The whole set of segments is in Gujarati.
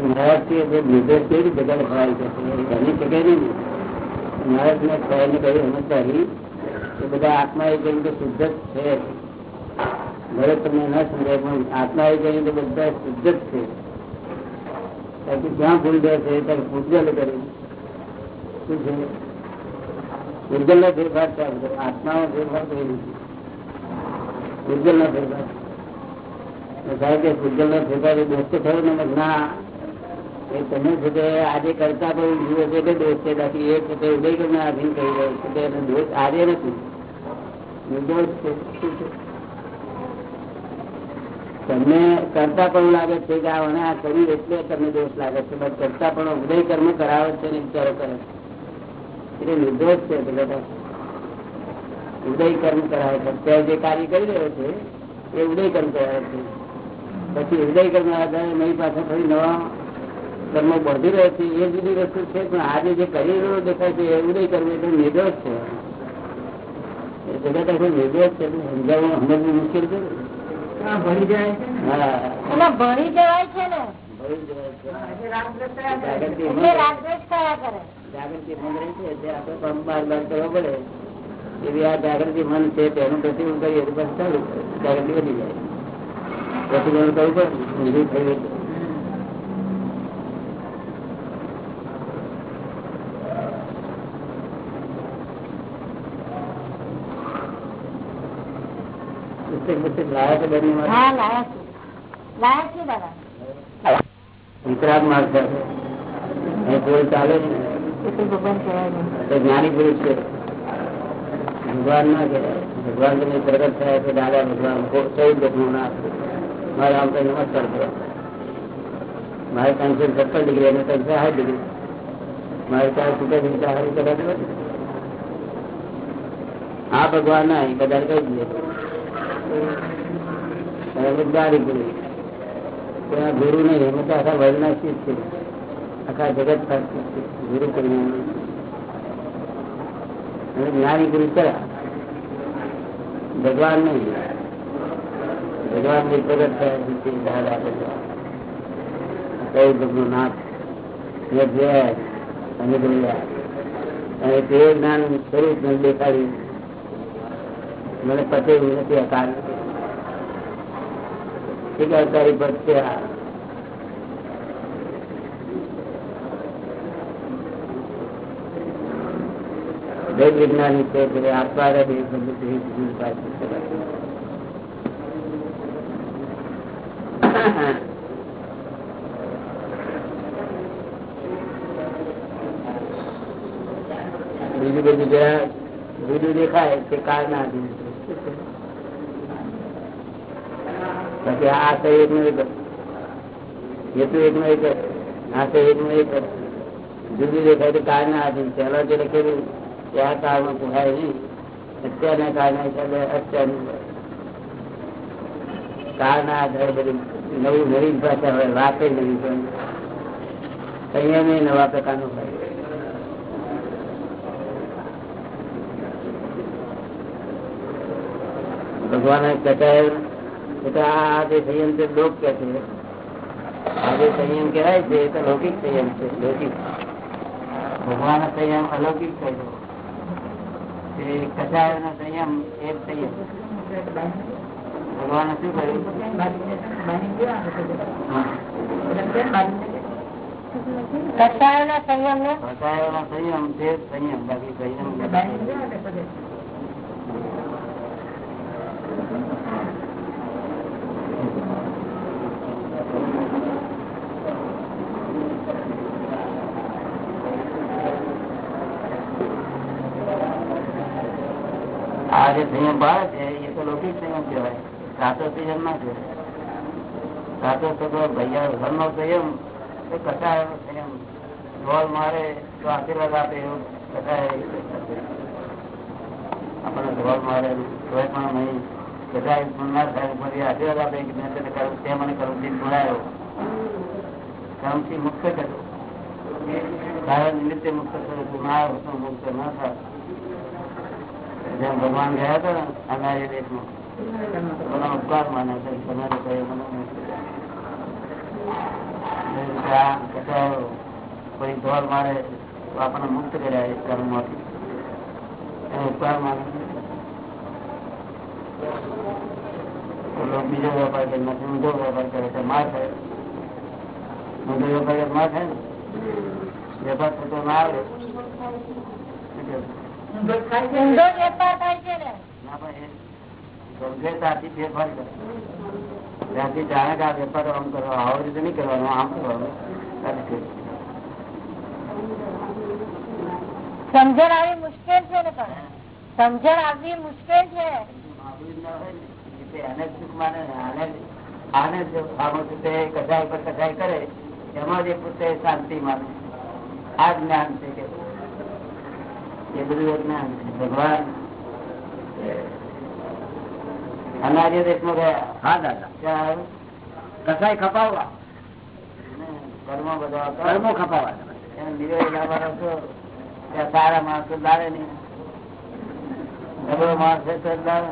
મહારાજ જે નિર્દેશ કેવી રીતે બધાને ખવાય છે બની શકે નહીં મહારાજ ને ખવાય કહ્યું સમજદારી કે બધા આત્મા એ કહ્યું કે શુદ્ધ જ છે ભલે તમને ન સમજાય પણ આત્મા એ કહ્યું કે બધા શુદ્ધ જ છે ત્યાંથી ક્યાં ભૂલ દે છે ત્યારે પૂજલ કર્યું શું છે પૂજલ નો ફેરફાર છે આત્મા નો ફેરફાર કરી નથી પૂજલ નો ફેરફાર સાહેબ કે પૂજલ નો ફેરફાર દોસ્તો થયો ને ના એ તમે છે તે આજે કરતા પણ જુઓ છે કે દોષ છે બાકી એ છે તે ઉદય આધીન કહી રહ્યો છે. એનો દોષ આજે નથી. તમને કરતા પણ લાગે છે કે આને આ કર્યું એટલે તમને દોષ લાગે છે. બસ કરતા પણ ઉદય કર્મ કરાવે છે ને વિચારો કરે. એટલે નિર્દોષ છે બધા. ઉદય કર્મ કરાવે છે. અત્યારે જે કાર્ય કરી રહ્યો છે, એ ઉદય કર્મ કરાવે છે. પછી ઉદય કર્મ આધારે નહીં પાસે ફરી નવા કર્મો બધી રહે છે એ જુદી વસ્તુ છે પણ આજે જે કરી રહ્યો દેખાય છે એવું નહીં કરવું એટલે નિર્દોષ છે. એ જગત આખું નિર્દોષ છે સમજાવવું સમજવું મુશ્કેલ છે ભણી જાય હા. ભણી જવાય છે ને? જાગૃતિ મન રહી. છે જે આપણે પણ બાર બાર કરવો પડે. એવી આ જાગૃતિ મન છે તેનું પ્રતિબંધ કરીએ તો બસ ચાલુ જાગૃતિ વધી જાય. પ્રતિબંધ કરવું પડે ઊંધું થઈ ગયું. પુસ્તક પુસ્તક લાયા છે બંને માટે? હા લાયા છે લાયા છે દાદા વિતરાગ માર્ગ છે એ કોઈ ચાલે છે એ તો ભગવાન કહેવાય નહીં તો જ્ઞાની પુરુષ છે ભગવાન ના કહેવાય ભગવાન તમે પ્રગટ થયા છે દાદા ભગવાન કો- ચૌદ જન્મો ના મારે આમ કઈ નમસ્કાર કરો મારે ત્રણસો સત્તર ડિગ્રી અને ત્રણસો સાઠ ડિગ્રી મારે ચાર સુટર ડિગ્રી સારી કદાચ નથી. આ ભગવાન ના એ બધા કહી દે જ્ઞાની પુરુષ ત્યાં ગુરુ નહીં, એમાં તો આખા વર્ણના શીખ છે. આખા જગત સાચું છે, ગુરુ કરીને જ્ઞાની ગુરુ કયા ભગવાન નહીં. ભગવાનની પ્રગટ થયા કઈ ભગવાન નાથ અને તે જ્ઞાન સ્વરૂપ દેખાડ્યું. મને પતેલું નથી, આ કાર્ય પદ છે આ. વેદ વિજ્ઞાની છે કે આત્મા બધું પાછું છે. બીજું બધું જ્યાં દેખાય તે કાળ ના આધીન છે. બાકી આ શરીરનું એક હેતુ એક નો એક આ શરીરનું એક જુદી દેખાય તો કાળ ના આધીન પહેલા જે લખેલું કે આ કાળમાં પુરાય નહીં. અત્યારના કાળના હિસાબે અત્યારનું કાળના આધારે બધી નવી નવી ભાષા હોય વાત નવી હોય. સંયમ નવા પ્રકારનું હોય. ભગવાન કહેતા આ જે સંયમ છે લોક કે છે? આ જે સંયમ કહેવાય છે એ તો લૌકિક સંયમ છે લૌકિક. ભગવાન સંયમ અલૌકિક એ કચાય નો સંયમ એ જ સંયમ. ભગવાને શું કર્યું કસાયો. કસાયોના સંયમ ને? કસાયો ના સંયમ તે સંયમ બાકી સંયમ બાંધી ગયો એટલે બધે. આ જે સંયમ ભાવે છે, એ તો લૌકિક સંયમ કહેવાય. સાચો સંયમ ના કહેવાય. સાચો સગો ભૈયા ઘરનો સંયમ, એ કસાય સંયમ. ઢોલ મારે તો આશીર્વાદ આપે એવો કસાય આપણે ઢોલ મારે કોઈ પણ નહીં. કસાય ના થાય, પણ આશીર્વાદ આપે કે મેં તેને કરું, તે મને કરું દિન ભણાયો કર્મથી મુક્ત કર્યો કારણ નિમિત્તે મુક્ત કર્યો તું ના મુક્ત ના થાય. જેમ ભગવાન ગયા હતા ને અનારી ઉપકાર માને છે, તમારે કોઈ દોર મારે આપણને મુક્ત કર્યા એ કર્મમાંથી. એનો ઉપકાર માને બીજો વેપાર કરે નથી ઊંધો વેપાર કરે છે માર થાય ઊંધો વેપાર માર થાય ને. વેપાર થતો ના આવે? ઊંધો થાય છે. ઊંધો જ વેપાર થાય છે ને? ના ભાઈ ફેરફાર કરે. ત્યાંથી જાણે કે આ વેપાર આમ કરવા આવો રીતે નહીં કરવાનો આમ કરવાનો. સમજણ આવી મુશ્કેલ છે ને પણ? સમજણ આવવી મુશ્કેલ છે. એને સુખ માને આને આને કસાય પર કસાય કરે એમાં જ પોતે શાંતિ માને. આ જ્ઞાન છે કે એ બધું છે ભગવાન અનાર્ય દેશમાં ગયા હા દાદા. કસાય ખપાવવા. કર્મ બધા કર્મો ખપાવવા. ત્યાં સારા માણસો લાવે નહીં. માણસ લાવે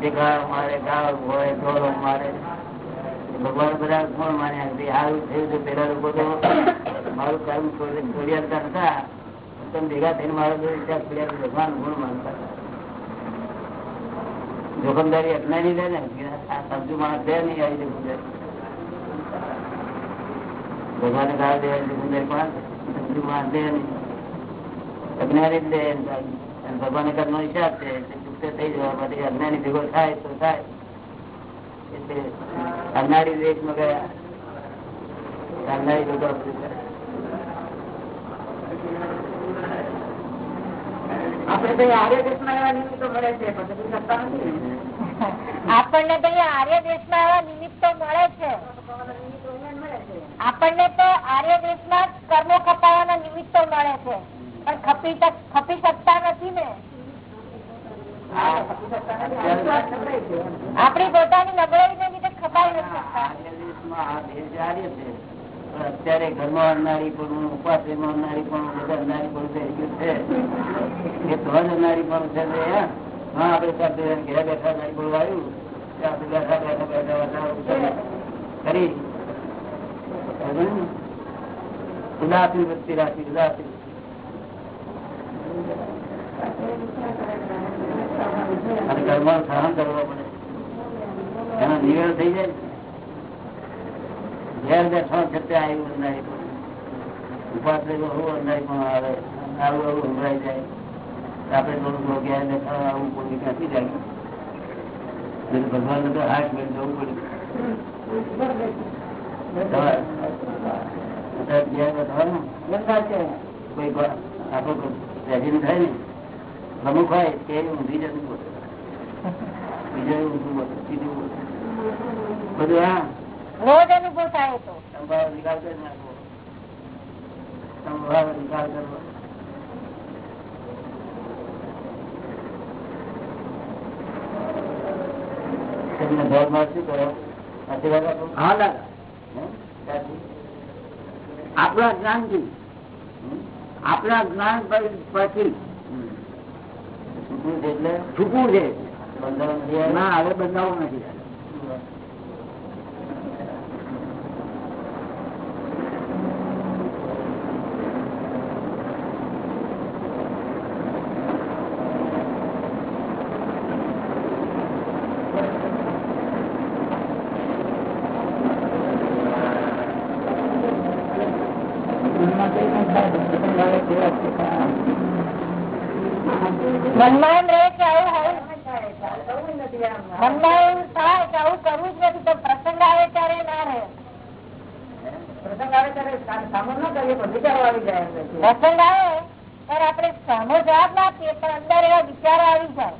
જે ગાળ મારે ગાળ હોય ઢોરો મારે. ભગવાન બધા કોણ માન્યા સારું થયું પેલા લોકો તો મારું કર્મ છોડી છોડી તમે ભેગા થઈને. ભગવાન ગુણ માનતા. જોખમદારી અપનાવી લે ને આ સમજુ માણસ દે નહીં આવી જોખમદારી ભગવાને દેવાની જોખમદારી પણ સમજુ માણસ દે નહીં. અજ્ઞાની દે છે એટલે થઈ જવા માટે અજ્ઞાની ભેગો થાય તો થાય. એટલે અજ્ઞાની દેશમાં ગયા અજ્ઞાની ભેગો આ બધું કરે. તો આર્ય દેશમાં એવા નિમિત્તો મળે છે ને. આપણને તો આર્ય દેશમાં કર્મો ખપાવવાના નિમિત્તો મળે છે પણ ખપી ખપી શકતા નથી ને આપણી પોતાની. ને નબળાઈ નબળાઈને લીધે ખપાઈ નથી શકતા અત્યારે ઘરમાં અનારી પણ ઉપવાસ અનારી પણ, બધા અનારી પણ છે એ ધ્વજ જ અનારી પણ છે હા. આપડે સાથે ઘેર બેઠા નારી પણ આવ્યું આપણે બેઠા બેઠા બેઠા બેઠા કરી. ઉદાસી વૃત્તિ રાખી ઉદાસી અને ઘરમાં સહન કરવો પડે. એનો નિવેડ થઈ જાય. ઘેર બેઠા છતાં આવ્યું અંધારી પણ ઉપાસ હું અંધારી પણ આવે. આવું આવું સંભળાઈ જાય. આપણે થોડું ઘેર બેઠા આવું કોઈ કાપી જાય એટલે ભગવાન તો આઠ મિનિટ જવું છે. કોઈ આપણું કોઈ થાય ને? પ્રમુખ હોય તે ઊંધી જતું બોલે બીજા ઊંધું બોલે સીધું બોલે બધું હા? રોજ અનુભવ થાય તો. સંભાવ નિકાલ કરી નાખવો. સંભાવ નિકાલ કરવો? આપણા જ્ઞાનથી આપણા જ્ઞાન પછી છૂટવું છે એટલે? છૂટવું છે. બંધારણ નથી? ના હવે બંધાવું નથી દાદા. મનમાં કઈ પણ થાય તો પોતાની વાળે કેવા છે કે આ મનમાં એમ રહે કે આવું આવું કરવું નથી આમ. મનમાં એવું થાય કે આવું કરવું જ નથી તો પ્રસંગ આવે ત્યારે ના રહે પ્રસંગ આવે ત્યારે સા- સામો ન કરીએ પણ વિચારો આવી જાય એમ છે. પ્રસંગ આવે ત્યારે આપણે સામો જવાબ ના આપીએ પણ અંદર એવા વિચારો આવી જાય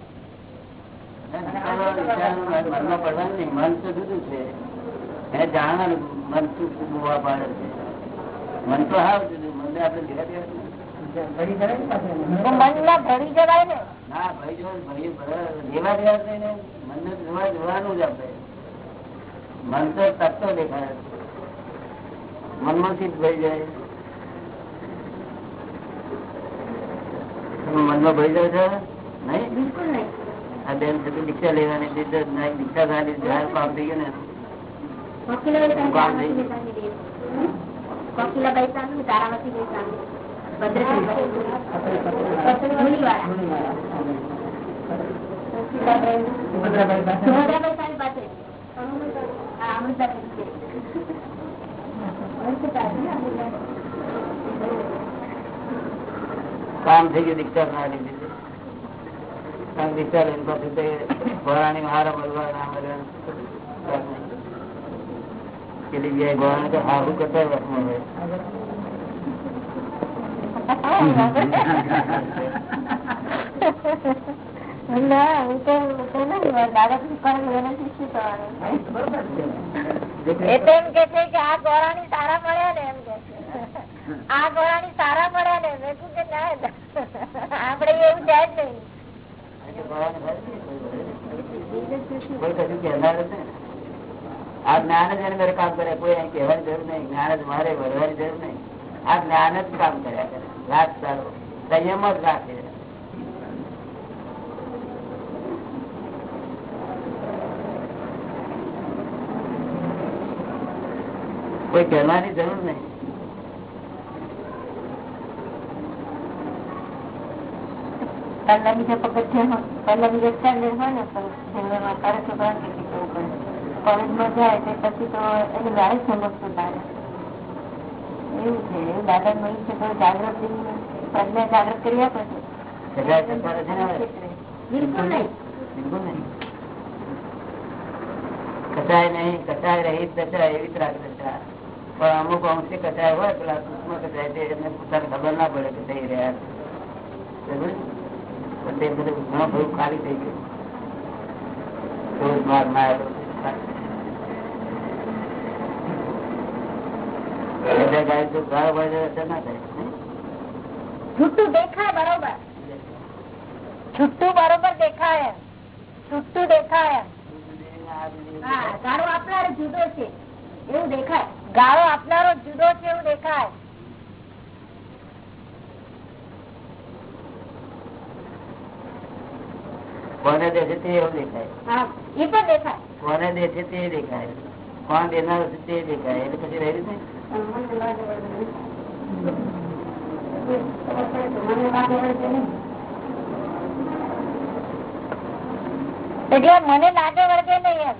વિચારો વિચારો મનમાં પડવાનું નહીં મન તો જુદું છે એને જાણવાનું મન શું શું બોવા પાડે છે મન તો હાવ જુદું મનને આપણે ભેગા ભેગા નથી. ઘડી કરે ને પાછું એમ. તો મનમાં ભરી જવાય ને ના ભાઈ જો ભાઈ ભલે જેવા જેવા જ નહીં ને મનને જોવા જોવાનું જ આપણે મન તો તત્વ દેખાય. મનમાંથી જ ભરી જાય. મનમાં ભરી જાય છે? નહીં? બિલકુલ નહીં. આ બેન છે દીક્ષા લેવાની દીક્ષા થવાની જાહેર કામ થઈ ગયું ને. કોકિલાબાઈ સ્વામી તારામતીભાઈ સ્વામી ભદ્રસિંહભાઈ મુનિવાળા સુભદ્રાબાઈ સ્વામી પાસે હા, અમૃતાબેન છે. કામ થઈ ગયું દીક્ષા ના લીધી દીક્ષા લઈને પછી તે ઘોડાની હારા મળવા ના મળ્યા પેલી બે ઘોડાને તો હારું કરતા વર્ષમાં હોય એવું જાય જ નહીં. આ જ્ઞાન જ મારે કામ કરે કોઈ અહીં કહેવાની જરૂર નહીં. જ્ઞાન જ મારે, વધવાની જરૂર નહીં. આ જ્ઞાન જ કામ કર્યા કરે. રાત સારો. સંયમ જ રાખે. કોઈ કહેવાની જરૂર નહીં. પહેલા બીજા પગથિયા પહેલા બીજા સ્ટેન્ડર્ડ હોય ને તો જંગલમાં તારે છોકરા કે જવું પડે. કોલેજમાં જાય તો પછી તો એને ગાડી સમજતું તારે. એવું છે એવું દાદા મળ્યું છે તો જાગૃતિ પ્રજ્ઞા જાગૃત કરી આપે છે સગાઈ સંસાર છે ને હવે? બિલકુલ નહીં. બિલકુલ નહીં. કચાય નહીં કચાય રહી કચાય એવી જ રાખે કચાય પણ અમુક અંશે કચાય હોય પેલા સૂક્ષ્મ કચાય તે એમને પોતાને ખબર ના પડે કે થઈ રહ્યા છે? પણ તે બધું ઘણું બધું ખાલી થઈ ગયું. ક્રોધ, જુદો છે. એવું દેખાય. ગાળો આપનારો જુદો છે એવું દેખાય? કોને દેશે તે એવું દેખાય. એ પણ દેખાય. કોને દે છે તે દેખાય. કોણ દેનાર છે તે દેખાય. એટલે પછી રહ્યું રીતે? એટલે મને લાગે વળગે નહીં એમ.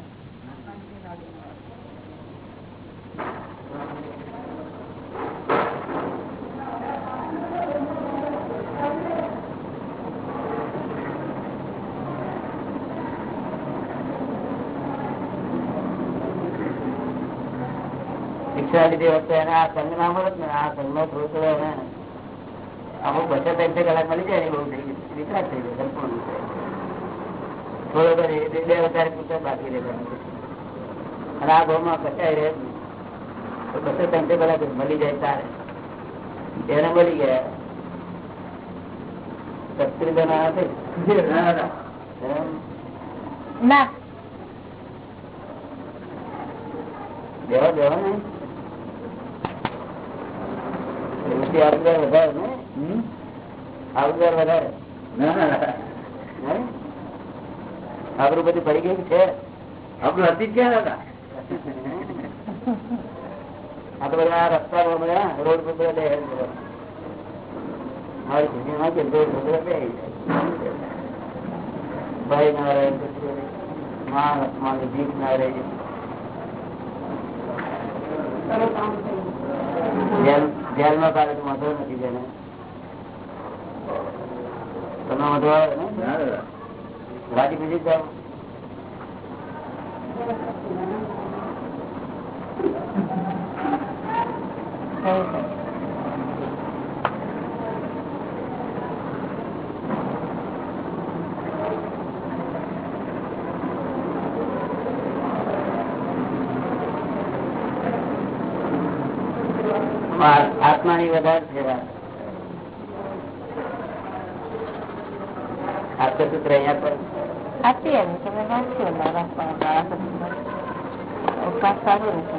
લીધી વખતે એને આ સંઘ ના મળત ને આ સંઘ નો થોડો થોડો એને અમુક બસો ત્રણસો કલાક મળી જાય ને બહુ થઈ ગયું. વિકાસ થઈ ગયો સંપૂર્ણ થોડો કરી બે હજાર વધારે બાકી રહે અને આ ભાવમાં કચાઈ રહે જ તો બસો ત્રણસો કલાક મળી જાય તારે. એને મળી ગયા. સત્રી ના નથી ના. દેવા દેવા ને એમાંથી આવકાર વધારે ને આવકાર વધારે? આપણું બધું પડી ગયું છે? આપડું હતી ક્યાં હતા? આ તો બધા રસ્તા પર બધા રોડ પર બધા. મારી કે રોડ પર જાય. ભાઈ ના રહે પછી માં માની ના રહે જેલમાં કાઢે તો વાંધો નથી જેને તમે વાંધો આવે ને? રાજી બીજી જાઓ. આત્માની વધારે છે વાત સૂત્ર અહિયાં પર તમે વાંચો પણ સારો રહેશે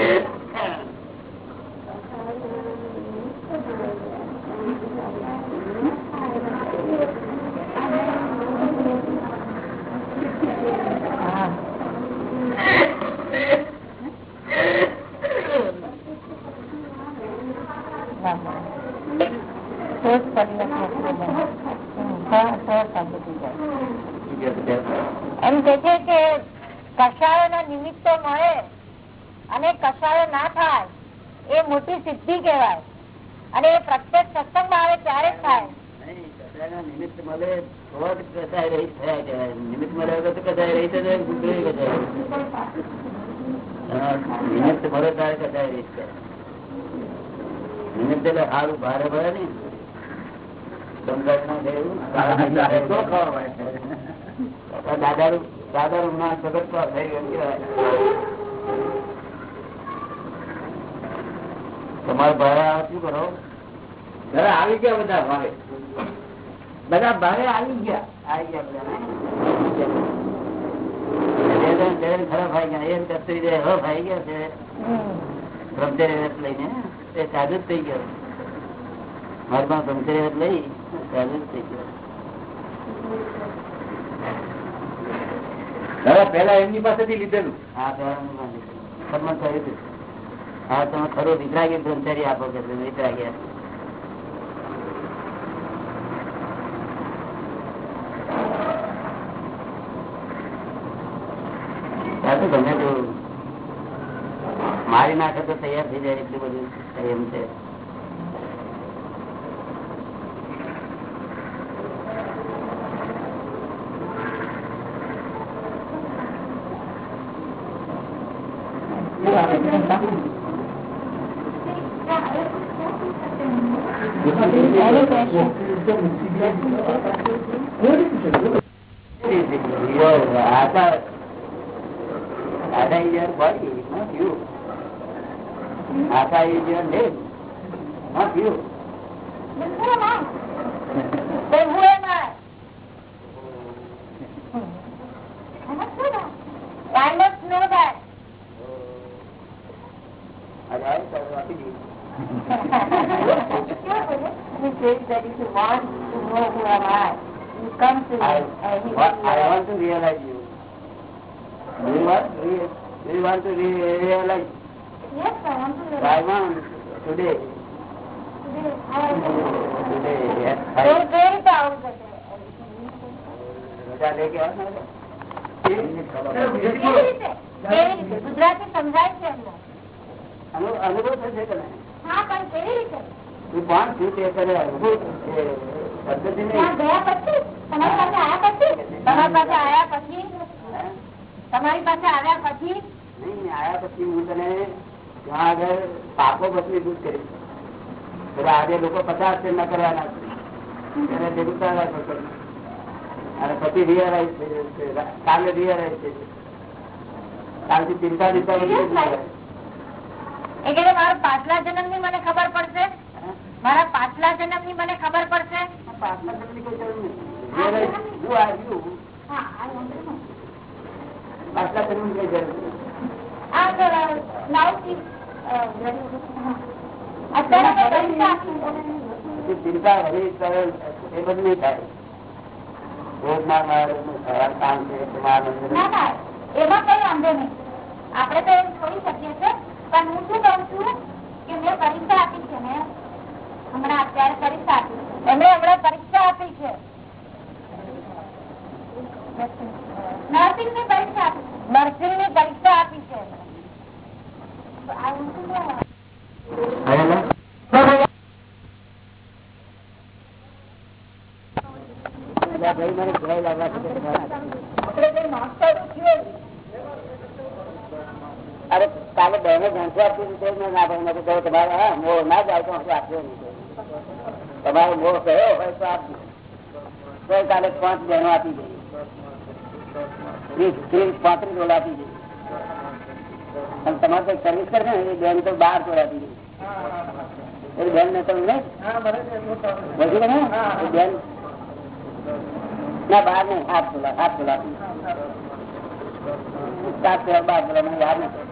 સહજ પરિવર્તન થઈ જાય. હમ, સહજ શાંતિ થઈ જાય. એમ કે છે કે કષાયો ના નિમિત્તો મળે અને કષાયો ના થાય એ મોટી સિદ્ધિ કહેવાય. અને એ પ્રત્યેક સત્સંગમાં આવે ત્યારે જ થાય. નિમિત્ત મળે. નિમિત્ત મળે નિમિત્ત ત્યારે નિમિત્ત એટલે સારું ભારે ભરે. ને દાદા દાદા રૂમ ના જગત પર થઈ ગયું કહેવાય. તમારે ભારે આવે શું કરો? ઘરે આવી ગયા બધા ભારે. બધા ભારે આવી ગયા. આવી ગયા બધા જણ ખરાબ આવી ગયા કસ્તરી છે. બ્રહ્મચર્ય લઈને તે સાધુ જ થઈ ગયો. મારી પાસે બ્રહ્મચર્ય લઈ સાધુ જ થઈ ગયો. પેલા એમની પાસેથી લીધેલું. હા પેલા કર્મ થયું હતું હા, તમે ખરો, વિતરાગી બ્રહ્મચારી આપો કે વિતરાગી. ગમે તેવું મારી નાખે તો તૈયાર થઈ જાય એટલું બધું, એમ છે. Ada, Ada your body, not you. Ada is your name, not you. Then who am I? Then who am I? I must know that. I must know that. આજે આવ્યું તારું આપી દીધું. he says that if you want to know who am I, you come to me I, what, I want to realize you. Do you want, do you, do you want to realize? Yes, I want to know. I want today. Today, yes. I- આવો ને. કેવી રીતે કેવી રીતે ગુજરાતી સમજાય છે અનુભવ થશે કે હા પણ કેવી રીતે. પદ્ધતિ નહીં. પછી તમારી પાસે આવ્યા પછી? તમારી પાસે આવ્યા પછી? તમારી પાસે આવ્યા પછી? નહીં આયા પછી હું તને ત્યાં આગળ પાપો દૂધ કરીશ. બધા આજે લોકો પચાસ છે ન કરવાના છે. તેને ભેગું કરવા પડશે. અને પછી રિયલાઇઝ થઈ જશે. કાલે રિયલાઇઝ થઈ જશે. કાલથી ચિંતા ચિંતા. એટલે મારા પાછલા જન્મની મને ખબર પડશે? મારા પાછલા જન્મની મને ખબર પડશે? પાછલા જન્મની કોઈ જરૂર નથી. Realize who are you? કોઈ જરૂર મેં ચિંતા હરી એ બધું નહીં થાય મારું કામ છે એમાં કઈ વાંધો નહીં. આપણે તો એમ છોડી શકીએ છીએ પણ હું શું કઉ છું કે મેં પરીક્ષા આપી છે ને. હમણાં અત્યારે પરીક્ષા આપી એમણે હમણાં પરીક્ષા આપી છે. નર્સિંગની પરીક્ષા નર્સિંગની પરીક્ષા આપી છે. અરે, કાલે બહેને ઘંટો આપી દીધો મેં ના, ભાઈ, મેં કહ્યું તમારે, હા મોહ ના જાય તો હું આપ્યો નહીં તમારો મોહ કયો હોય તો આપજો. તો કાલે પાંચ બહેનો આપી ત્રીસ પાંત્રીસ ડોલા આપી ગઈ. અને તમારે કઈ સર્વિસ કરશે ને બેન તો બાર આપી ગઈ. બેન ને તમે બધું ને બેન? ના બાર નહીં હાથ ડોલા હાથ આપી સાત બાર મને યાદ નથી.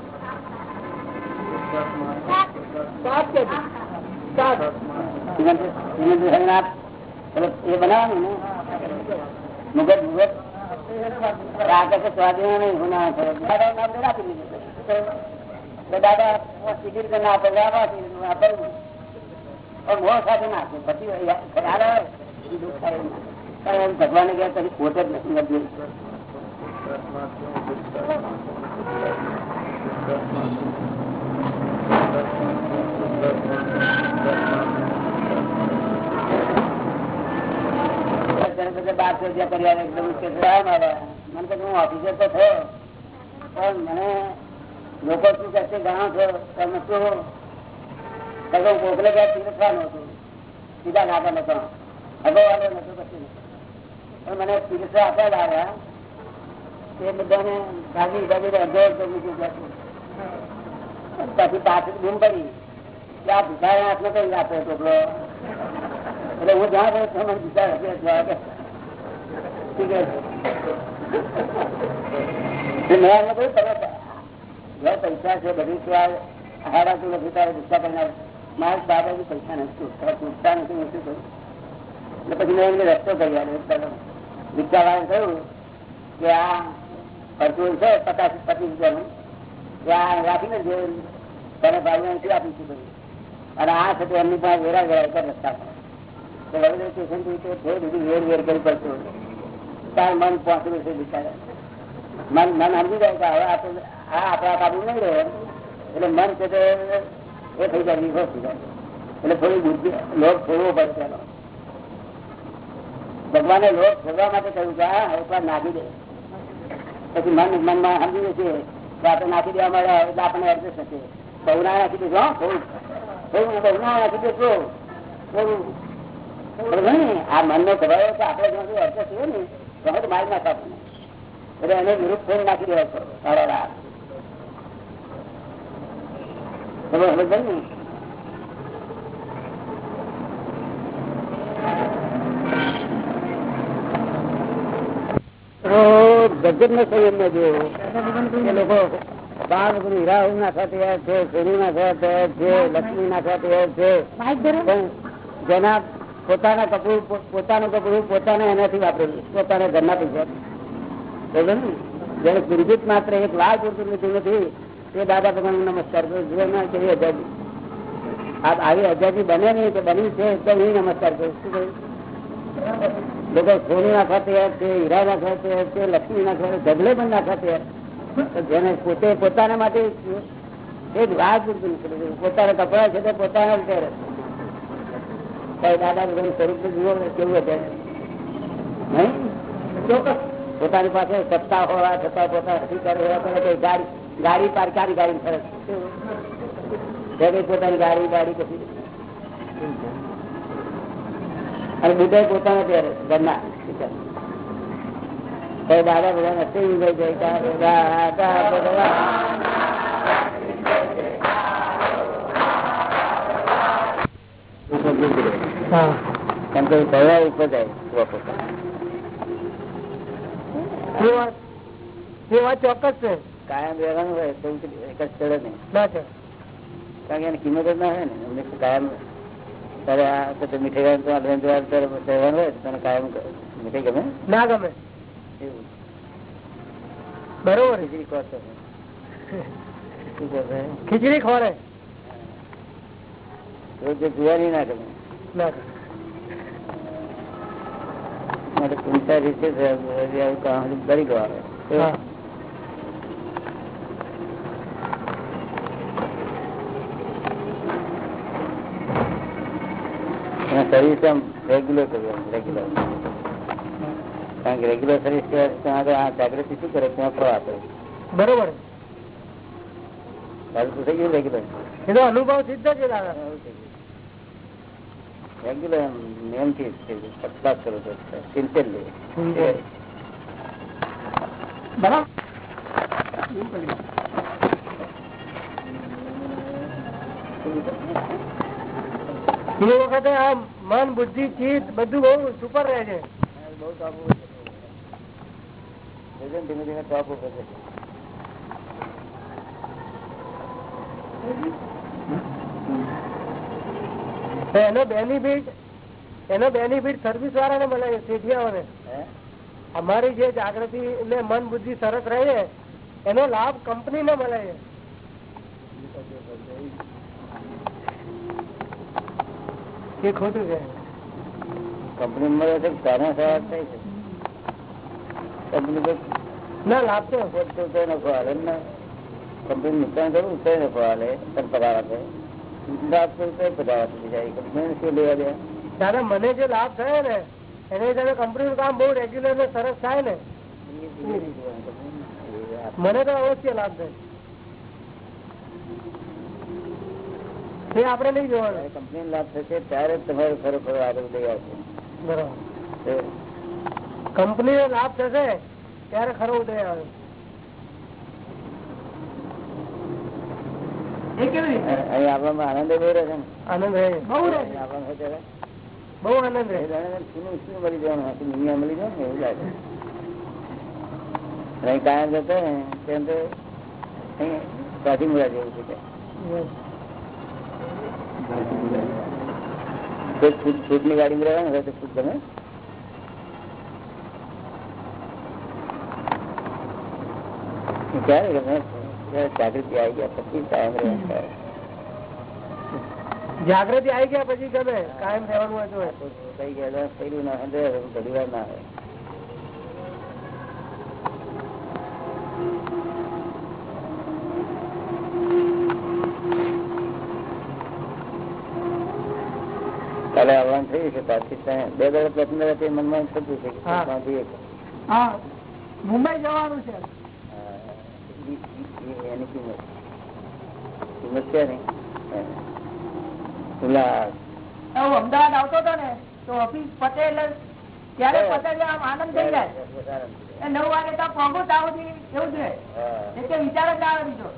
એ બનાવવાનું ને? મુગટ. સ્વાધીન ગુના દાદા સીધી ના આપે મોહ સાથે નાખે પછી ભગવાને કહે પછી ખોટ જ નથી ત્યારે બધા બારસો રૂપિયા પરિવાર કે મને કહે હું ઓફિસર તો થયો પણ મને લોકો શું કહેશે જાણો છો, તમે શું હું? કોકલે ગયા તીરથવાનો હતો. સીધા લાગા નતો. અગવાડો નતો કશું પણ મને તીરથ આપ્યા લાવ્યા. એ બધાને ભાગી ભાગી અડધો અડધો મૂકી ગયા પછી પાછળ બૂમ પડી. કે આ ભિખારી હાથમાં કઈ આપે ટોપલો? એટલે હું જ્યાં ગયો મને ભિખારી પૈસા છે બધી છે આ હાડા તું નથી, તારે ગુસ્સા કરીને મારા દાદાજી પૈસા નથી પૂછતા નથી, હું શું એટલે પછી મેં એમને રસ્તો કરી આપ્યો થયું કે આ પરચુર છે પચાસ, પચીસ રૂપિયાનું આ રાખીને જે તને ભાઈ નથી આપીશું બધું અને આ છે એમની પાસે વેરા વેરા રસ્તા પર. રેલવે સ્ટેશનથી વેર વેર કરી પડતો તાર મન પહોંચેલું છે બિચારા. મન મન સમજી જાય કે હવે આ આપણા કાબુ નહીં રહે એટલે મન છે તે એ થઈ જાય વિભો થઈ જાય. એટલે થોડી બુદ્ધિ લોભ છોડવો પડશે એનો ભગવાને લોભ છોડવા માટે કહ્યું કે આ હવે નાખી દે. પછી મન મનમાં સમજી જશે કે આપણે નાખી દેવા મળે એટલે આપણને એડજસ્ટ થશે. બહુના નાખી દેજો હો, થોડું થોડું બહુના નાખી દેજો. થોડું? આ મનનો સ્વભાવ છે આપણે જ્યાં સુધી એડજસ્ટ થયો ને તો તો મારી નાખવા એટલે એને વિરુદ્ધ થઈને નાખી દેવા છો સારા રાત બરોબર સમજ ને? ગજબ નો સંયમ ને જોયો લોકો બાર બધું હીરા નાખવા તૈયાર છે સોનું નાખવા છે લક્ષ્મી નાખવા તૈયાર છે. જેના પોતાના કપડું પોતાનું કપડું પોતાને એનાથી વાપરેલું, પોતાના ઘરના પૈસા જેને પુરજીત માત્ર એક વાર પૂરતું લીધું નથી તે દાદા ભગવાન નમસ્કાર કરું જીવનમાં કેવી અજાજી. આવી અજાજી બને નહીં તો બની છે, તો હું નમસ્કાર કરું શું કહ્યું? લોકો સોનું નાખવા તૈયાર છે, હીરા નાખવા તૈયાર છે, લક્ષ્મી નાખવા ઢગલે પણ નાખવા તૈયાર જેને પોતે પોતાના માટે એક વાત પૂરતું નીકળ્યું પોતાના કપડા છે તે પોતાના રીતે કઈ દાદા ભગવાન સ્વરૂપ તો જુઓ ને કેવું હતું નહીં? ચોક્કસ. પોતાની પાસે સત્તા હોવા છતાં પોતા અધિકાર હોવા છતાં કઈ ગાડી ગાડી પારકારી ગાડી ફરક પોતાની ગાડી ગાડી પછી. અને બધા પોતાના પહેરે ઘરના. કઈ દાદા બધા નથી ગઈ જયકાર. દાદા ભગવાન. કેમ કે દયા ઉપર જાય ચોક્કસ છે. કાયમ રહેવાનું હોય તો એક જ ચડે નહીં. કારણ કે એની કિંમત જ ના હોય ને. એમને કાયમ તારે આ તો મીઠાઈ રહેવાનું હોય તને કાયમ મીઠાઈ ગમે? ના ગમે. એવું. બરોબર. ખીચડી કરશે ખીચડી ખોરે રોજ જુવારી ના ગમે. ગમે રીતે આવું સર્વિસ આમ રેગ્યુલર કરવાનું રેગ્યુલર કારણ કે રેગ્યુલર સર્વિસ ત્યાં આ જાગૃતિ શું કરે ત્યાં ફળ આપે બરોબર. તો થઈ ગયું રેગ્યુલર અનુભવ સિદ્ધ છે દાદા. રેગ્યુલર નિયમથી ફટલાસ કરો છો સિન્સિયરલી બરાબર એ વખતે આ મન બુદ્ધિ ચિત્ત બધું બહુ સુપર રહે છે બહુ ટોપ ઉપર છે ધીમે ધીમે ટોપ ઉપર છે તો એનો બેનિફિટ એનો બેનિફિટ સર્વિસ વાળાને મળે શેઠિયાઓને અમારી જે જાગૃતિ ને મન બુદ્ધિ સરસ રહે એનો લાભ કંપની ને મળે. છે એ ખોટું છે. કંપની મળે છે તારા સવાર થાય છે. કંપની ના લાભ તો નફો હાલે ને કંપની નુકસાન કરવું ઉતરે નફો હાલે પગાર આપે. દાદા મને જે લાભ થયો ને એને હિસાબે કંપનીનું કામ બહુ રેગ્યુલર ને સરસ થાય ને મને તો અવશ્ય લાભ થાય. તે આપણે નહીં જોવાનું. કંપની લાભ થશે ત્યારે તમારે તમારે ખરેખર આગળ લઈ આવશે. બરાબર. કંપની લાભ થશે ત્યારે ખરો ઉદય આવે. આપવામાં આનંદ બહુ રહે છે આનંદ રહે. બહુ રહે. બહુ આનંદ રહે. મળી જવાનું દુનિયા મળી જાય ને એવું લાગે. અહીં કાયમ જતો ને તેમ તો કાઢી મુરા જેવું છે છૂટની ગાડી રહેવાનું હોય તો છૂટ તમે ક્યારે ગમે? જાગૃતિ આવી ગયા પછી કાયમ રહેવાનું જાગૃતિ આવી ગયા પછી ગમે કાયમ રહેવાનું હોય તો. થઈ ગયા ના વાર હોય. કાલે આવવાનું થયું છે પાકિસ્તાન બે દાડા પ્રથમ દાડા મનમાં થતું છે મુંબઈ જવાનું છે. એની કિંમત. કિંમત છે ને. ઉલ્લાસ હું અમદાવાદ આવતો હતો ને તો ઓફિસ પતે એટલે ત્યારે પતે આમ આનંદ થઈ જાય. એ નવ વાગે તો પહોંચું ત્યાં એવું છે એટલે વિચાર જ આવે બીજો.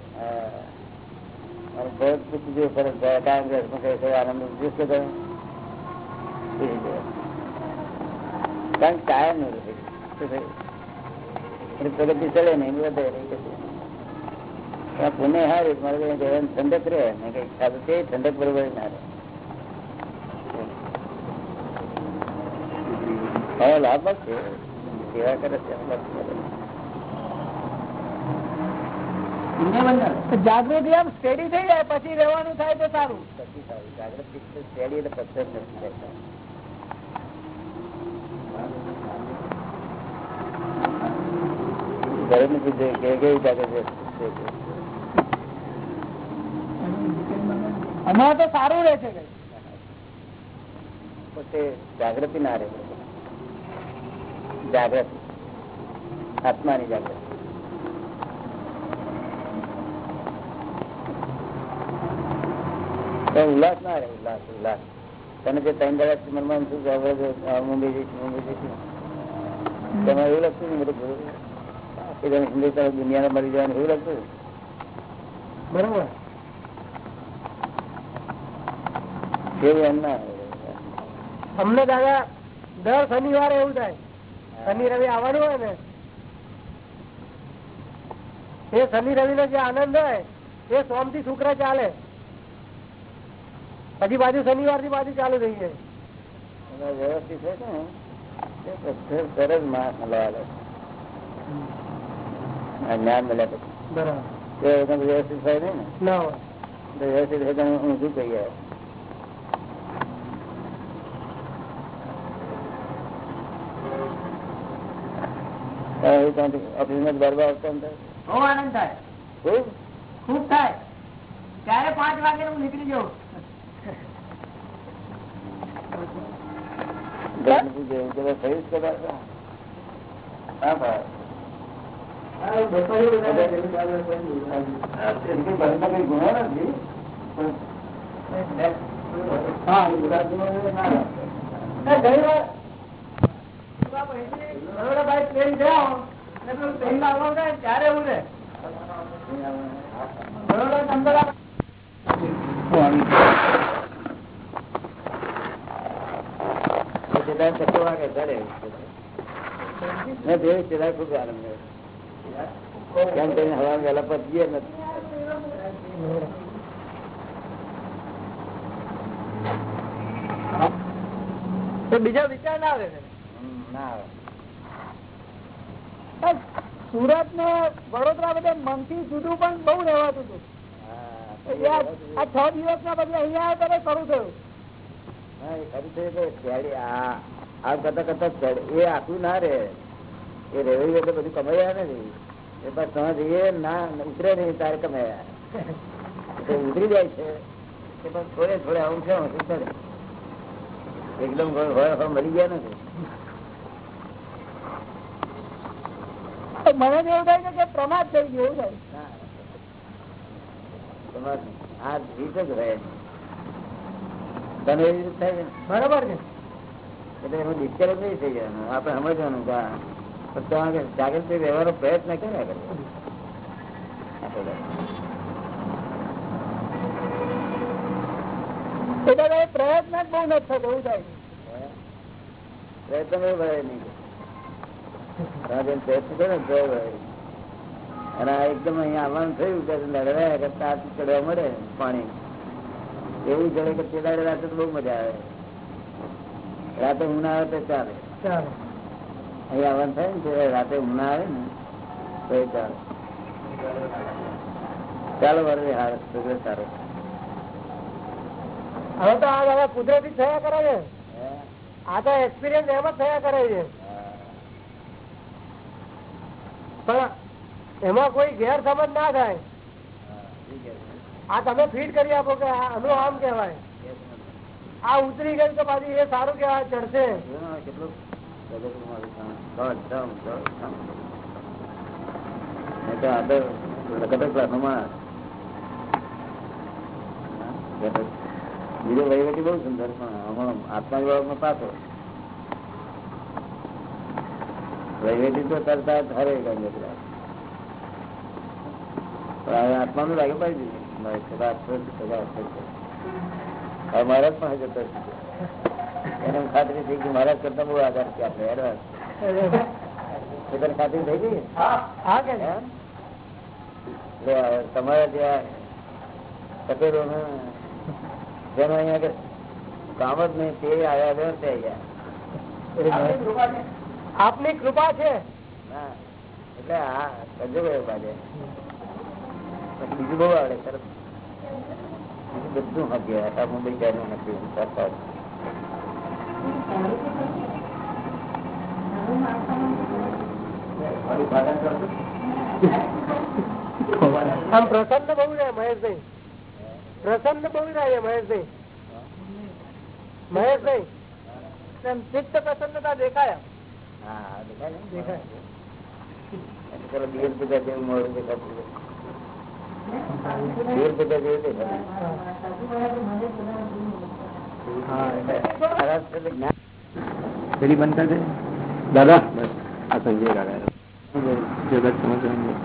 કારણ કાયમ પ્રગતિ ચડે નહીં વધે નહીં પુણ્ય હારી મારે ઠંડક રે ને કઈ ખાધું તે ઠંડક બરોબર ના રે હવે લાભ જ છે સેવા કરે છે. જાગૃતિ આમ સ્ટેડી થઈ જાય પછી રહેવાનું થાય તો સારું પછી સારું. જાગૃત સ્ટેડી એટલે પથ્થર નથી રહેતા. ઘરે નથી કેવી જાગૃત અમારે તો સારું રહે છે પોતે જાગૃતિ ના રહે. જાગૃતિ. આત્માની જાગૃતિ. ઉલ્લાસ ના રહે ઉલ્લાસ ઉલ્લાસ. તને જે ત્રણ દાડા મનમાં શું આ મુંબઈ જઈશ મુંબઈ જઈશ તમારે એવું લખતું ને બધું તમે હિન્દુ તરફ દુનિયાને મળી જવાનું એવું લખતું બરોબર. એવું એમ ના અમને દાદા દર શનિવારે એવું થાય. શનિ રવિ આવવાનું હોય ને એ શનિ રવિ નો જે આનંદ હોય એ સોમથી શુક્ર ચાલે. પછી બાજુ શનિવારથી બાજુ ચાલુ થઈ જાય. વ્યવસ્થિત છે ને. સરસ જ્ઞાન મળ્યા પછી. બરાબર. વ્યવસ્થિત થાય ને. વ્યવસ્થિત હોય. તો હું શું કહીએ ઓફિસમાં ગરબા આવતા હતા. બહુ આનંદ થાય. ખૂબ? ખૂબ થાય. ત્યારે પાંચ વાગે હું નીકળી જાઉં. ઘરનું પૂછે, એવું તો થયું જ કદાચ. હા ભાઈ. બરોડાભાઈ ટ્રેન ગયા અને પેલું ટ્રેનમાં આવવાનું થાય ને ત્યારે એવું રહે બરોડા અમદાવાદ સિદ્ધાંત ચક્કો વાગે ચડે મેં જોયું સિદ્ધાંત ખૂબ આનંદ થયો. કેમ કરીને હવા વહેલા પચીએ નથી તો બીજા વિચાર ના આવે હમ, ના આવે. સુરત ને વડોદરા બધે મનથી જુદું પણ બહુ રહેવાતું હતું. આ છ દિવસ ના પછી અહિયાં આવે ત્યારે શરૂ થયું. કરતા કરતા એ આખું ના રે એ રેવડી એટલે બધું કમાયા નથી એ બસ તમે જઈએ ના ઉતરે નહીં તારે કમાયા ઉતરી જાય છે. એ બસ થોડે થોડે આવું છે એકદમ મળી ગયા નથી. મને એવું થાય છે કે પ્રમાદ થઈ ગયો એવું થાય. આ રીત જ રહે તને એવી રીત થાય છે ને? બરોબર છે. એટલે એનું ડિસ્કરેજ નહીં થઈ જવાનું. આપણે સમજવાનું કે આ ફક્ત આ કે જાગૃતિ રહેવાનો પ્રયત્ન કર્યા કરે. પ્રયત્ન જ બહુ નથી થતો એવું થાય પ્રયત્ન નહીં જેમ પ્રયત્ન કરો ને તો અને એકદમ અહીંયા આવવાનું થયું કે લડવાયા કરતા હાથ ચડવા મળે પાણી. એવું ચડે કે તે રાતે તો બહુ મજા આવે. રાતે ઊંઘ ના આવે તો ચાલે. અહીંયા આવવાનું થાય ને રાતે ઊંઘ ના આવે ને તો એ ચાલે. ચાલો વરે હાર સારો. હવે તો આ કુદરતી થયા કરે છે. આ તો એક્સપિરિયન્સ એમ જ થયા કરે છે હા. પણ એમાં કોઈ ગેરસમજ ના થાય. આ તમે ફીટ કરી આપો કે આનું આમ કેવાય આ ઉતરી ગયું તો પાછી એ સારું કેવાય ચડશે. બીજો વહીવટી બહુ સુંદર પણ હમણાં આત્મા વિભાગમાં પાછો વહીવટી તો તરતા હરે કામ જતા. પણ હવે આત્માનું લાગે પાડી દીધું મારે સદા અસ્વસ્થ, સદા અસ્વસ્થ. હવે મહારાજ પણ જતો રહ્યો. એને એમ ખાતરી થઈ ગઈ મહારાજ કરતા બહુ આધાર છે આપણે એડવાન્સ એ તને ખાતરી થઈ ગઈ હા કે હે? લે હવે તમારા જ્યાં સફેદો જેનો અહીંયા કે કામ જ નહીં તે આવ્યા વગર તે ગયા આપની કૃપા છે. એટલે આ કરજો ગયો બાજે બીજું બહુ આવડે તરત બીજું બધું મુંબઈ નથી આમ પ્રસન્ન બહુ રહે મહેશભાઈ. પ્રસન્ન બહુ રહે મહેશભાઈ. મહેશભાઈ ચિત્ત પ્રસન્નતા દેખાય દાદા. આ સંજય કાકા જગત સમજવાનું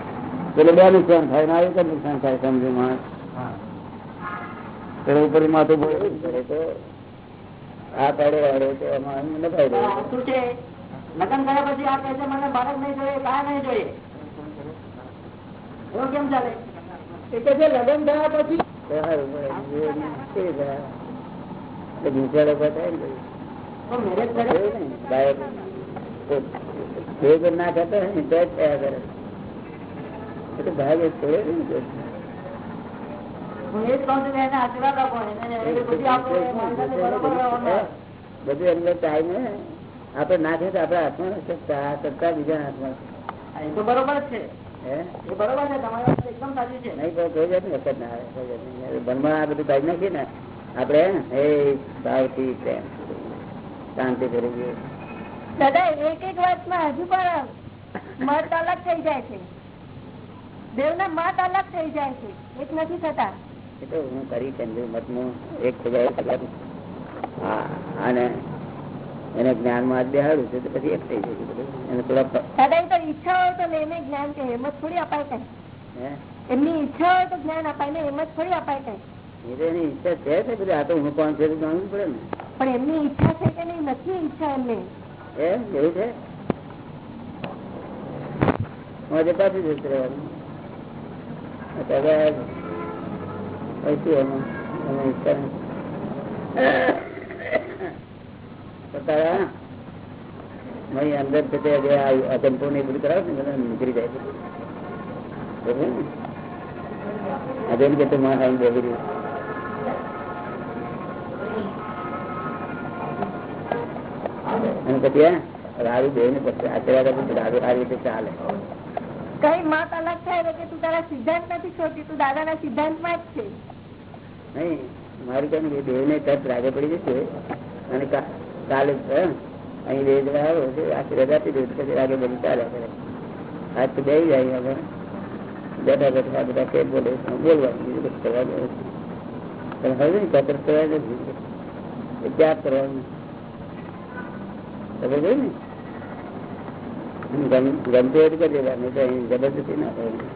પેલો બે નુકસાન થાય ને એક નુકસાન થાય સમજે માણસ. પેલો ઉપર માથું બોલે. તો આ પાડે વાળે તો એમાં એમ ન ફાયદો શું છે લગ્ન કર્યા પછી આ કહે છે મને બાળક નહીં જોઈએ કાંઈ નહીં જોઈએ એવું કેમ ચાલે એ કે છે લગ્ન થયા પછી સારું પડે. જે કેવી થાય? એટલે ઘૂંચાડો પર થાય ને પછી. મેરેજ કરે એવું નહીં. બાળક બે જણ ના થતા હોય ને તો જ થયા કરે એ તો ભાગ એક છોડે ને તો. હું એ જ કહું છું કે એને આશીર્વાદ આપો એને એને બધી આપો એ માણસને બરોબર રહેવાનું. બધું એમને ટાઈમ ને આપડે નાખીએ તો આપડે હાથમાં નથી સત્તા આ સત્તા બીજા હાથમાં. એ તો બરોબર છે. ના ને થઈ જાય દેવના મત અલગ થઈ જાય છે. એક નથી થતા. એ તો હું કરી મત મતનું એક જગ્યાએ કલાક હા અને એને જ્ઞાનમાં જ બેહાડું છે તો પછી એક થઈ જશે એને થોડા દાદા ઈચ્છા હોય તો એને જ્ઞાન કે એમ જ થોડી અપાય કઈ. એમની ઈચ્છા હોય તો જ્ઞાન અપાય ને એમ જ થોડી અપાય કઈ. એની ઈચ્છા છે ને બધી. તો હું કોણ છે જાણવું પડે ને. પણ એમની ઈચ્છા છે કે નહીં નથી ઈચ્છા એમને. એમ એવું છે? મોજે પાછું જતું રહેવાનું. અત્યારે હવે શું એમાં? એમાં ઈચ્છા નથી. પોતાના અંદર છે તે જે આ અજંપો ને બધું કરાવે ને નીકળી જાય કે તું બેસી રહ્યું. અને પછી રાડું બે ને પછી રીતે ચાલે કઈ મત અલગ થાય કે તું તારા સિદ્ધાંત નથી છોડતી તું દાદાના સિદ્ધાંતમાં જ છે નહીં મારું કઈ દેવ ને તરત રાગે પડી જશે અને કા- છે અહીં બે જણા આવ્યો છે આશીર્વાદ આપી દઉં પછી આગળ બધું ચાલ્યા કરે આજ તો બે જાય હવે. બેઠા બેઠા બધા કે બોલે બોલવાનું બીજું કરવાનું પણ હવે કરવા નથી. ત્યાગ કરવાનું. ખબર પડી ને? ગમ- ગમતું એટલું કરી દેવાનું તો અહીં જબરદસ્તી ના કરવાની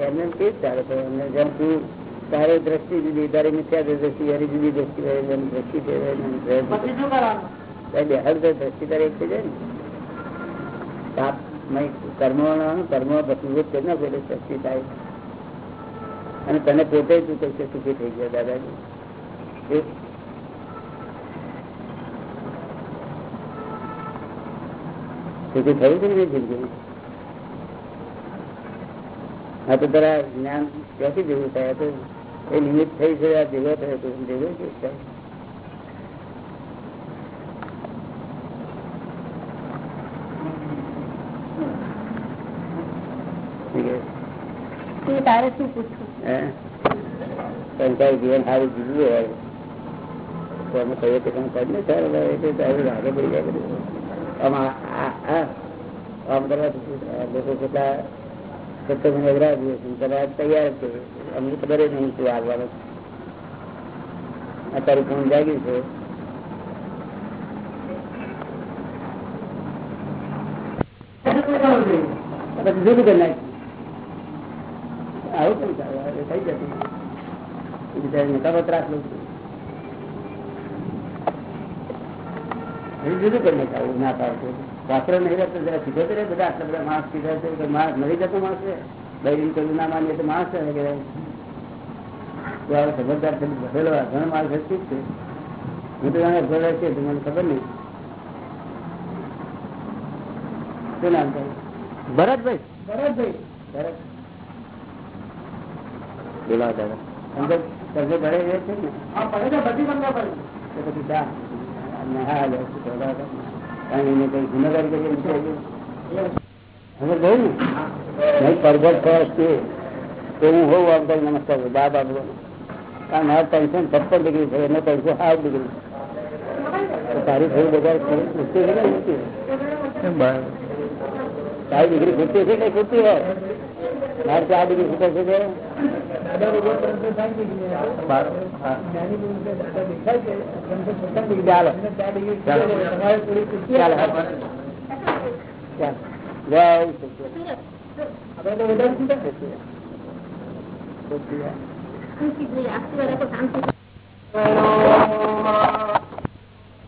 એમને તે ચાલે છે? એમને જેમ તું તારી દ્રષ્ટિ જુદી તારી મિથ્યા દ્રષ્ટિ એની જુદી દ્રષ્ટિ દ્રષ્ટિ છે દ્રષ્ટિ તારી દ્રષ્ટિ તારી એક થઈ જાય ને. પાપ કર્મો કર્મ ભસ્મીભૂત કરી નાખો એટલે શક્તિ થાય. અને તને પોતે તું કઈ સુખી થઈ ગયા દાદાજી. સુખી થયું છે ને જિંદગી? હા તો તારા જ્ઞાન ક્યાંથી જેવું થાય? તો એ નિમિત્ત થઈ છે આ જગત થયો તો ભેગો કેવું થાય? ઠીક છે. તું તારે શું પૂછવું? હે? સંસારી જીવન સારું હોય. અમે કહીએ તો તમે કરી ને સારું લાગે પડી જાય આમ કરવાથી લોકો કેટલા સત્તર મહિને તૈયાર છે. અમને ખબર જ નહીં શું આગવાનું અત્યારે પણ જાગ્યું છે. જુદું આવું ચાલે? થઈ જતું બિચારીને નકામો ત્રાસ લઉં છું જુદું કરી નાખ્યું. આવું ના પાડતું. શાસ્ત્ર નહીં રહેતો. જરા સીધો બધા બધા માણસ સીધા છે. માણસ મરી જતો માણસ છે બૈરી પેલું ના માનીએ તો માણસ છે ને કે તું હવે સમજદાર છે ભરેલો ઘણો માણસ છે છે? હું તો જાણે ભરેલો છે તો મને ખબર નહીં. શું નામ થાય ભરતભાઈ. ભરતભાઈ. ભરત. બોલાવો દાદા અંદર તમને ભરે છે ને? એને કઈ કરી એમ છે હજુ. હવે ગયું ને નહીં પરગટ ફરસ છે તો હું હોઉં આમ કરી નમસ્કાર કરું. બા બા બોલો કારણ મારે ત્રણસો છપ્પન ડિગ્રી છે એને ત્રણસો સાઠ ડિગ્રી તો તારી થોડી બજાર ખૂટતી છે કે નહીં ખૂટતી? તારી ડિગ્રી ખૂટતી છે કે ખૂટતી હોય મારે ચાર ડિગ્રી ખૂટે છે કે બાર. હા. ચાલો ચાલો ચાલો હા. ચાલો જય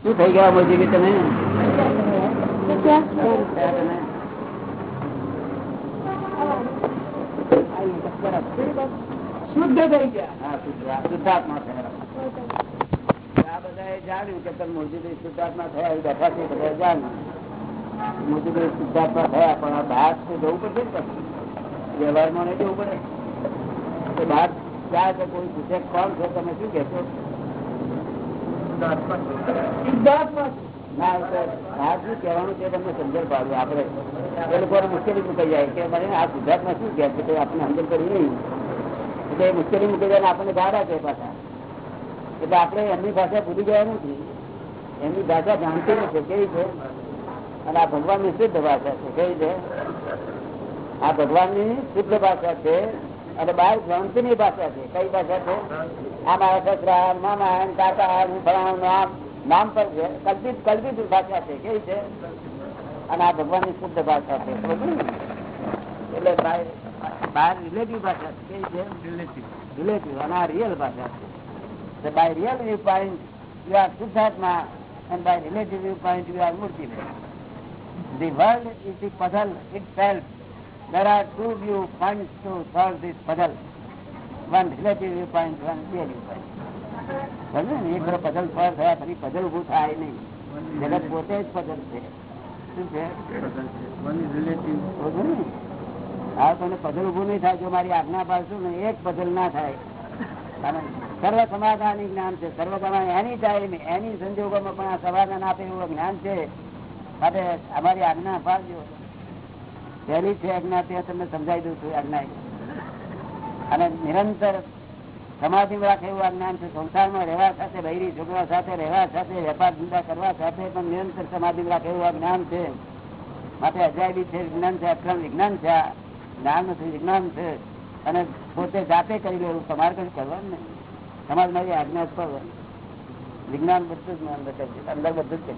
શું થઈ ગયા મોદી કે તમે? શુદ્ધ થઈ ગયા. હા, શુદ્ધ- શુદ્ધાત્મા થયા. આ બધા જાણ્યું કે તમે મોદી શુદ્ધાત્મા થયા એ બેઠા છે બધા જાણ્યું. મોદી સિદ્ધાર્થમાં થયા પણ આ બહાર તો જવું પડશે ને વ્યવહારમાં નહીં જવું પડે. તો બહાર જાય તો કોઈ પૂછે કોણ છો તમે શું કહેશો? શુદ્ધાત્મા ના બહાર શું કહેવાનું તે તમને સમજણ પાડવું આપણે. એ લોકોને મુશ્કેલી મુકાઈ જાય. કે મને આ ગુજરાતમાં શું કહે છે આપણને સમજણ પડી નહીં. એટલે એ મુશ્કેલી મૂકી જાય ને આપણને ગાડા છે પાછા. એટલે આપણે એમની ભાષા ભૂલી ગયા નથી. એમની ભાષા જાણતી નથી. કેવી છે? અને આ ભગવાનની શુદ્ધ ભાષા છે. કઈ છે? આ ભગવાનની શુદ્ધ ભાષા છે અને બાર ગ્રંથની ભાષા છે. કઈ ભાષા છે? આ મારા સસરા મામા કાકા ફળાણ નામ નામ પર છે. કલ્પિત કલ્પિત ભાષા છે. કેવી છે? અને આ ભગવાનની શુદ્ધ ભાષા છે. એટલે બહાર રિલેટિવ ભાષા છે. કેવી છે? રિલેટિવ અને આ રિયલ ભાષા છે. So by real viewpoint, you are Siddhartha, and by relative viewpoint, you are Murti. The world is the puzzle itself. There are two viewpoints to solve this puzzle. One relative viewpoint, one real viewpoint. સમજે ને એક પઝલ પર થયા પછી પઝલ ઉભું થાય નહીં જગત પોતે જ પઝલ છે શું છે? હા તને પઝલ ઉભું નહીં થાય જો મારી આજ્ઞા પાડશું ને એક પઝલ ના થાય સર્વ સમાધાન જ્ઞાન છે સર્વ સમાધાન એની ટાઈમ એની સંજોગોમાં પણ આ સમાધાન આપે એવું જ્ઞાન છે માટે અમારી આજ્ઞા અપાવજો. પહેલી છે આજ્ઞા, તે તમને સમજાવી દઉં છું, આજ્ઞા અને નિરંતર સમાધિ રાખે એવું આજ્ઞાન જ્ઞાન છે, સંસારમાં રહેવા સાથે, બૈરી છોકરા સાથે રહેવા સાથે, વેપાર ધંધા કરવા સાથે, પણ નિરંતર સમાધિ રાખે એવું જ્ઞાન છે. માટે અજાયબી છે, વિજ્ઞાન છે, અક્રમ વિજ્ઞાન છે જ્ઞાન નથી, વિજ્ઞાન છે. અને પોતે જાતે કરી લેવું તમારે કઈ કરવાનું ને તમારે મારી આજ્ઞા પર વિજ્ઞાન બધું જ અંદર બધું જ છે.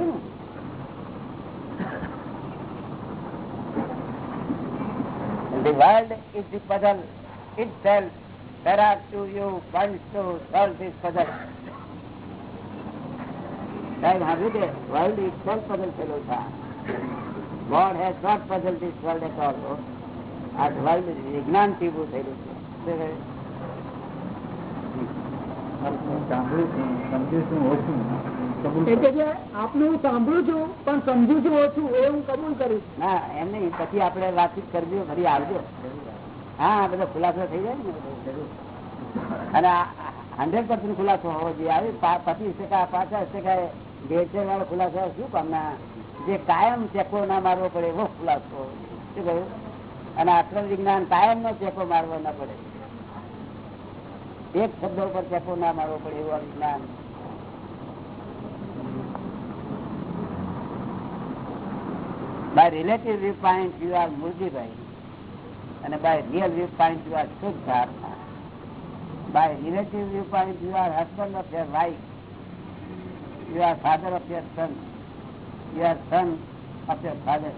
ને? The world is the puzzle itself. There are to you points to solve this puzzle. સાહેબ સાંભળ્યું કે વર્લ્ડ itself puzzle થયેલો છે God has not puzzled this world at all. આ વર્લ્ડ વિજ્ઞાનથી ઉભું થયેલું છે શું કહે? એટલે કે આપનું સાંભળું છું પણ સમજુ છું ઓછું એ હું કબૂલ કરું ના એમ નહીં. પછી આપણે વાતચીત કરજો ફરી આવજો. હા બધો ખુલાસો થઈ જાય ને? અને હંડ્રેડ પર્સન્ટ ખુલાસો હોવો જોઈએ. આવી પચીસ ટકા પચાસ ટકા ભેળસેળ વાળો ખુલાસો શું કામના? જે કાયમ ચેકો ના મારવો પડે એવો ખુલાસો શું કહ્યું? અને આત્મ વિજ્ઞાન કાયમ નો ચેકો મારવો ના પડે. એક શબ્દ ઉપર ચેકો ના મારવો પડે એવું વિજ્ઞાન by relative viewpoint you are Murjibhai and by real viewpoint you are Siddhartha. By relative viewpoint you are husband of your wife, you are father of your son, you are son of your father.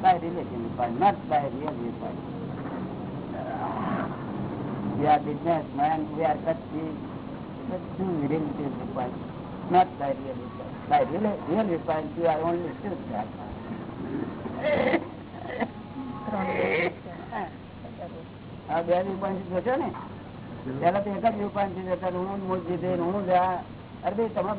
By relative viewpoint, not by real viewpoint. We are businessman, we are Kutsi, but through relative viewpoint, not by real viewpoint. By real, real viewpoint you are only Siddhartha. બે પોઈન્ટ જોશો ને? પેલા તો એક જ જતા હું મૂર્તિ હું જા અરે ભાઈ તમે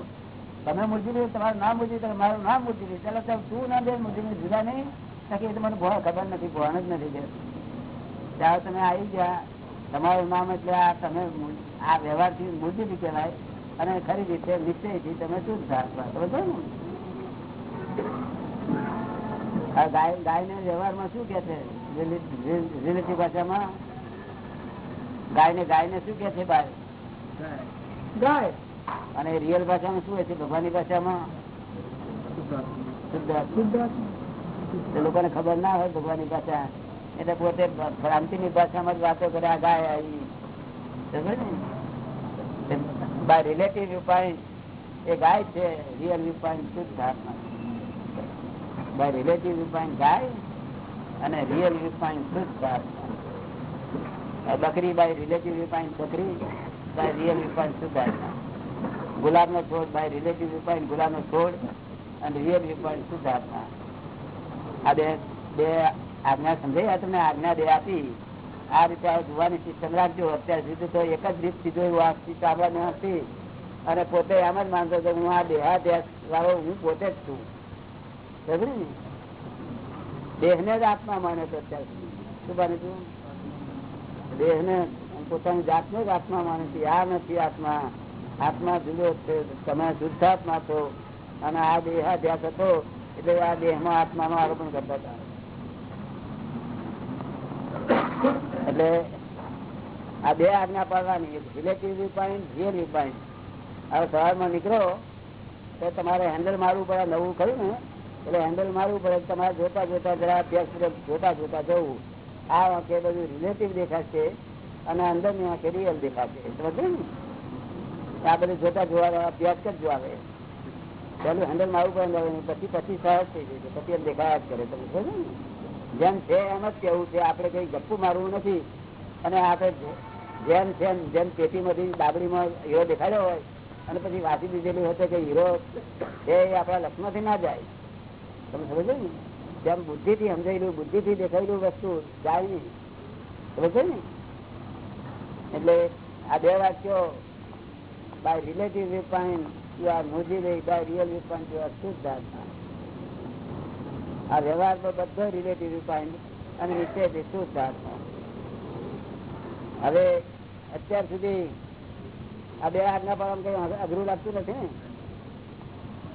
તમે મૂર્તિ દે તમારું નામ મૂર્તિ દે મારું નામ મૂર્તિ દે ચાલો તો તું ના દે મૂર્તિ જુદા નહીં. કે એ તો મને ભણ ખબર નથી ભણ જ નથી દે ત્યારે તમે, આવી ગયા. તમારું નામ એટલે આ તમે આ વ્યવહારથી મૂર્તિ થી કહેવાય. અને ખરી રીતે નિશ્ચયથી તમે શું ને? આ ગાય ગાય ને વ્યવહારમાં શું કે છે? રિલેટિવ ભાષામાં ગાય ને ગાય ને શું કે છે ગાય. અને રિયલ ભાષામાં શું હોય છે? ભગવાનની ભાષામાં લોકોને ખબર ના હોય ભગવાનની ભાષા. એટલે પોતે ભ્રાંતિની ભાષામાં જ વાતો કરે આ ગાય આવી બાય રિલેટિવ વ્યૂ એ ગાય છે રિયલ વ્યૂ પોઈન્ટ શુદ્ધ આત્મા બાય રિલેટિવ વ્યૂ ગાય અને રિયલ વ્યૂ શુદ્ધ આત્મા બકરી બાય રિલેટિવ વ્યૂ બકરી બાય રિયલ વ્યૂ શુદ્ધ આત્મા ગુલાબ નો છોડ બાય રિલેટિવ વ્યૂ પોઈન્ટ ગુલાબ નો છોડ અને રિયલ વ્યૂ શુદ્ધ આત્મા આ બે બે આજ્ઞા સમજાય તમને આજ્ઞા બે આપી. આ રીતે આ જોવાની સિસ્ટમ રાખજો. અત્યાર સુધી તો એક જ રીત સીધો એવું આપતી ચાલવાની હતી. અને પોતે એમ જ માનતો હતો હું આ દેહાદ્યાસ વાળો હું પોતે જ છું. દેહ ને જ આત્મા માને છે અત્યાર. શું માને છું? દેહ ને પોતાની જાતને જ આત્મા માને છે. આ નથી આત્મા. આત્મા જુદો છે. તમે શુદ્ધાત્મા છો. અને આ દેહાધ્યાસ હતો, એટલે આ દેહમાં આત્મા નો આરોપણ કરતા હતા. એટલે આ બે આજ્ઞા પાડવાની રિલેટિવ પોઈન્ટ રિયલ પોઈન્ટ હવે સવારમાં નીકળો, તો તમારે હેન્ડલ મારવું પડે નવું કયું ને? એટલે હેન્ડલ મારવું પડે તમારે જોતા જોતા જરા અભ્યાસ જોતા જોતા જવું. આ વાંકે બધું રિલેટિવ દેખાશે અને અંદરની વાંકે રિયલ દેખાશે. સમજે આ બધું જોતા જોવા અભ્યાસ કરજો આવે પેલું હેન્ડલ મારવું પડે પછી પછી સહજ થઈ જશે પછી એમ દેખાયા જ કરે. તમે સમજો ને? જેમ છે એમ જ કેવું છે. આપણે કઈ ગપ્પુ મારવું નથી. અને આપણે જેમ છે જેમ પેટીમાંથી બાબડીમાં હીરો દેખાડ્યો હોય, અને પછી વાંચી દીધેલી હોય તો કે હીરો એ આપણા લક્ષમાંથી ના જાય. તમે સમજો ને? જેમ બુદ્ધિથી સમજાયેલું, બુદ્ધિથી દેખાયેલું વસ્તુ જાય નહીં. સમજો ને? એટલે આ બે વાક્યો by relative viewpoint you are મોજી by real viewpoint you are શુદ્ધ આત્મા. આ વ્યવહારમાં બધો રિલેટિવ વ્યૂ અને નીચે શુદ્ધ આત્મા. હવે અત્યાર સુધી આ બે આજ્ઞા પણ કઈ અઘરું લાગતું નથી ને?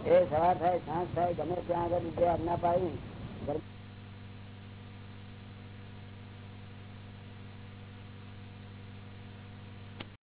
એ સવાર થાય સાંજ થાય ગમે ત્યાં આગળ બે આજ્ઞા પાડી